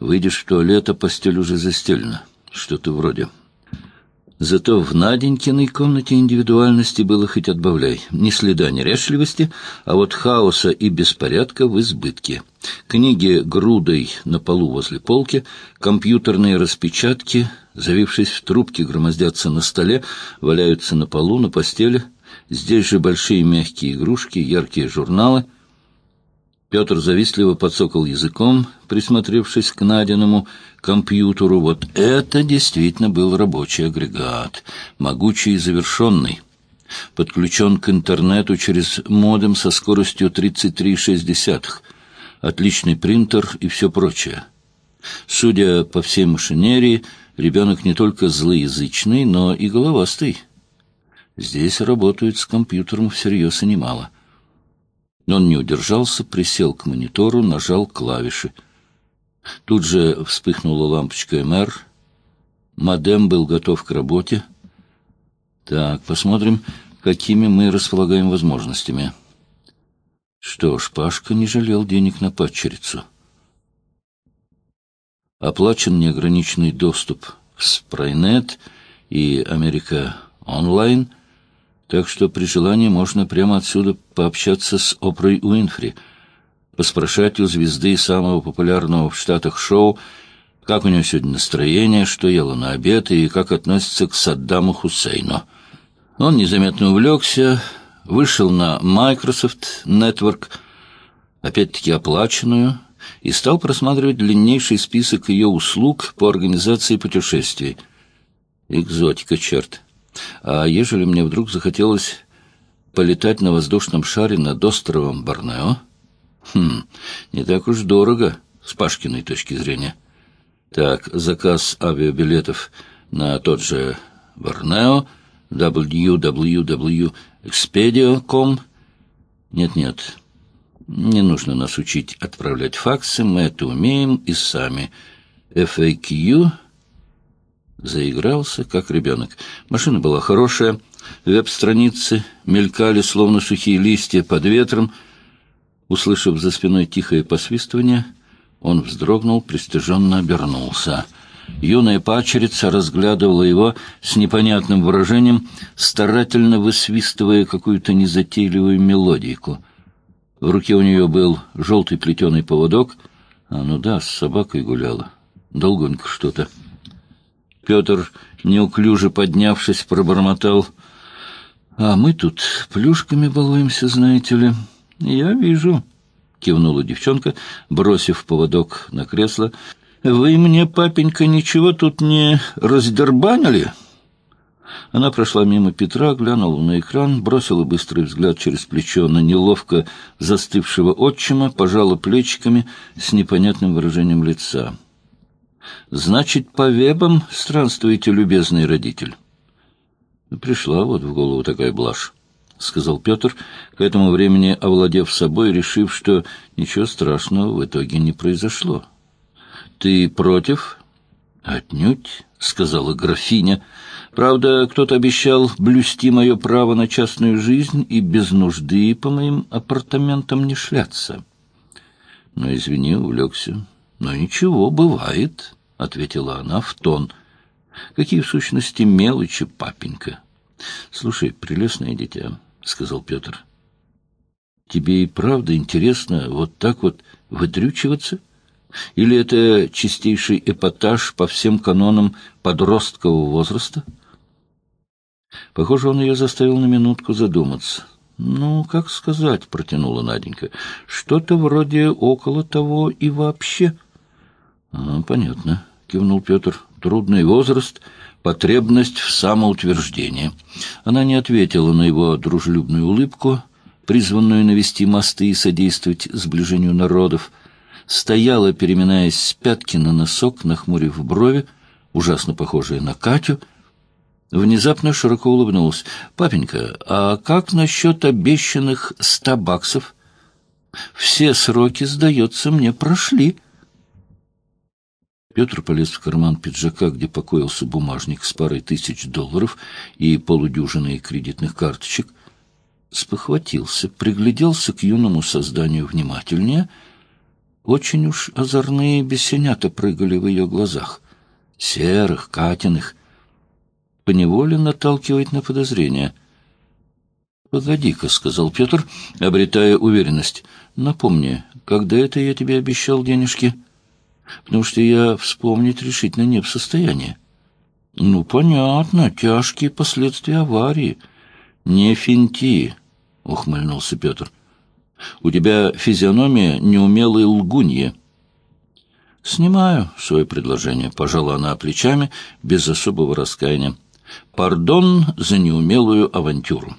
Выйдешь в туалет, а постель уже застелена. Что-то вроде. Зато в Наденькиной комнате индивидуальности было хоть отбавляй. Ни следа неряшливости, а вот хаоса и беспорядка в избытке. Книги грудой на полу возле полки, компьютерные распечатки, завившись в трубки, громоздятся на столе, валяются на полу, на постели. Здесь же большие мягкие игрушки, яркие журналы — Петр завистливо подсокал языком, присмотревшись к Надиному компьютеру. Вот это действительно был рабочий агрегат, могучий и завершенный. Подключен к интернету через модем со скоростью 33,6. Отличный принтер и все прочее. Судя по всей машинерии, ребенок не только злоязычный, но и головастый. Здесь работают с компьютером всерьез и немало. Он не удержался, присел к монитору, нажал клавиши. Тут же вспыхнула лампочка МР. Модем был готов к работе. Так, посмотрим, какими мы располагаем возможностями. Что ж, Пашка не жалел денег на падчерицу. Оплачен неограниченный доступ в Спрайнет и Америка Онлайн — так что при желании можно прямо отсюда пообщаться с Опрой Уинфри, поспрашать у звезды самого популярного в Штатах шоу, как у нее сегодня настроение, что ела на обед и как относится к Саддаму Хусейну. Он незаметно увлекся, вышел на Microsoft Network, опять-таки оплаченную, и стал просматривать длиннейший список ее услуг по организации путешествий. Экзотика, черт! А ежели мне вдруг захотелось полетать на воздушном шаре над островом Борнео? Хм, не так уж дорого, с Пашкиной точки зрения. Так, заказ авиабилетов на тот же Борнео, www.expedio.com. Нет-нет, не нужно нас учить отправлять факсы, мы это умеем и сами. FAQ Заигрался, как ребенок. Машина была хорошая, веб-страницы мелькали, словно сухие листья под ветром. Услышав за спиной тихое посвистывание, он вздрогнул, пристыженно обернулся. Юная пачерица разглядывала его с непонятным выражением, старательно высвистывая какую-то незатейливую мелодийку. В руке у нее был желтый плетеный поводок. А, ну да, с собакой гуляла. Долгонько что-то. Петр, неуклюже поднявшись, пробормотал. — А мы тут плюшками балуемся, знаете ли. — Я вижу, — кивнула девчонка, бросив поводок на кресло. — Вы мне, папенька, ничего тут не раздербанили? Она прошла мимо Петра, глянула на экран, бросила быстрый взгляд через плечо на неловко застывшего отчима, пожала плечиками с непонятным выражением лица. Значит, по вебам странствуете, любезный родитель? Пришла вот в голову такая блажь, — сказал Петр, к этому времени овладев собой, решив, что ничего страшного в итоге не произошло. — Ты против? — Отнюдь, — сказала графиня. Правда, кто-то обещал блюсти мое право на частную жизнь и без нужды по моим апартаментам не шляться. Но, извини, увлекся. Но ничего, бывает. — ответила она в тон. «Какие, в сущности, мелочи, папенька!» «Слушай, прелестное дитя», — сказал Петр. «Тебе и правда интересно вот так вот выдрючиваться? Или это чистейший эпатаж по всем канонам подросткового возраста?» Похоже, он ее заставил на минутку задуматься. «Ну, как сказать», — протянула Наденька, — «что-то вроде около того и вообще». А, понятно, кивнул Петр. Трудный возраст, потребность в самоутверждении. Она не ответила на его дружелюбную улыбку, призванную навести мосты и содействовать сближению народов. Стояла, переминаясь с пятки на носок, нахмурив брови, ужасно похожая на Катю, Внезапно широко улыбнулась. «Папенька, а как насчет обещанных ста баксов? Все сроки, сдается мне, прошли». Петр полез в карман пиджака, где покоился бумажник с парой тысяч долларов и полудюжиной кредитных карточек, спохватился, пригляделся к юному созданию внимательнее. Очень уж озорные бесенята прыгали в ее глазах. Серых, Катиных. Поневоле наталкивает на подозрение. «Погоди-ка», — сказал Петр, обретая уверенность. «Напомни, когда это я тебе обещал денежки?» «Потому что я вспомнить решительно не в состоянии». «Ну, понятно, тяжкие последствия аварии». «Не финти», — ухмыльнулся Петр. «У тебя физиономия неумелой лгунья». «Снимаю свое предложение», — пожала она плечами, без особого раскаяния. «Пардон за неумелую авантюру».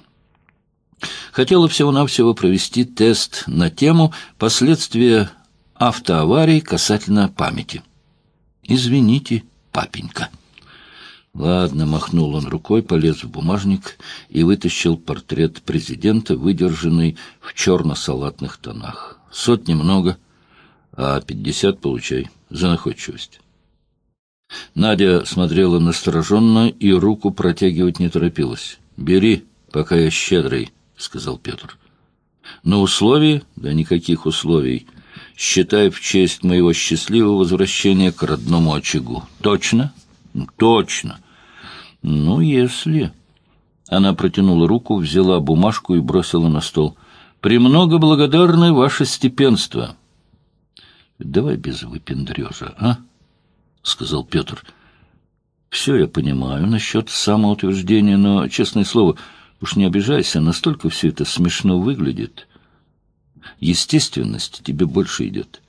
Хотела всего-навсего провести тест на тему последствия автоаварий касательно памяти. «Извините, папенька». Ладно, махнул он рукой, полез в бумажник и вытащил портрет президента, выдержанный в черно-салатных тонах. Сотни много, а пятьдесят получай за находчивость. Надя смотрела настороженно и руку протягивать не торопилась. «Бери, пока я щедрый», — сказал Петр. «На условии? Да никаких условий. Считай в честь моего счастливого возвращения к родному очагу. Точно?» «Точно». «Ну, если...» Она протянула руку, взяла бумажку и бросила на стол. «Премного благодарны ваше степенство». «Давай без выпендрежа, а?» — сказал Петр. «Все я понимаю насчет самоутверждения, но, честное слово, уж не обижайся, настолько все это смешно выглядит. Естественность тебе больше идет».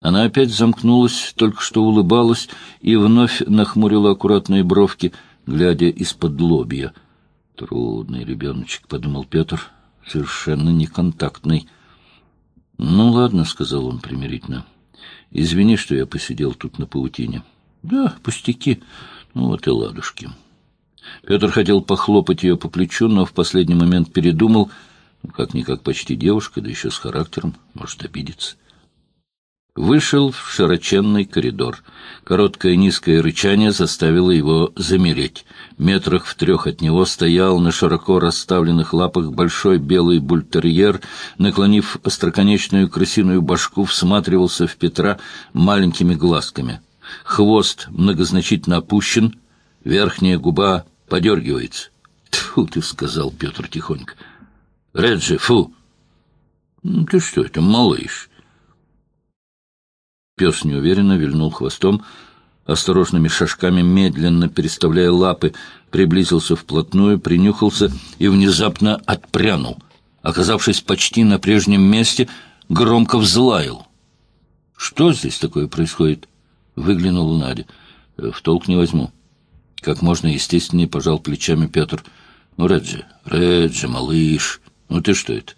Она опять замкнулась, только что улыбалась и вновь нахмурила аккуратные бровки, глядя из-под лобья. «Трудный ребеночек», — подумал Петр, — «совершенно неконтактный». «Ну, ладно», — сказал он примирительно. «Извини, что я посидел тут на паутине». «Да, пустяки. Ну, вот и ладушки». Петр хотел похлопать ее по плечу, но в последний момент передумал. Как-никак почти девушка, да еще с характером, может обидеться. Вышел в широченный коридор. Короткое низкое рычание заставило его замереть. Метрах в трех от него стоял на широко расставленных лапах большой белый бультерьер, наклонив остроконечную крысиную башку, всматривался в Петра маленькими глазками. Хвост многозначительно опущен, верхняя губа подергивается. «Тьфу ты!» — сказал Петр тихонько. «Реджи, фу!» «Ты что это, малыш?» Пес неуверенно вильнул хвостом, осторожными шажками, медленно переставляя лапы, приблизился вплотную, принюхался и внезапно отпрянул. Оказавшись почти на прежнем месте, громко взлаял. «Что здесь такое происходит?» — выглянула Надя. «В толк не возьму». Как можно естественнее пожал плечами Петр. «Ну, Реджи, Реджи, малыш, ну ты что это?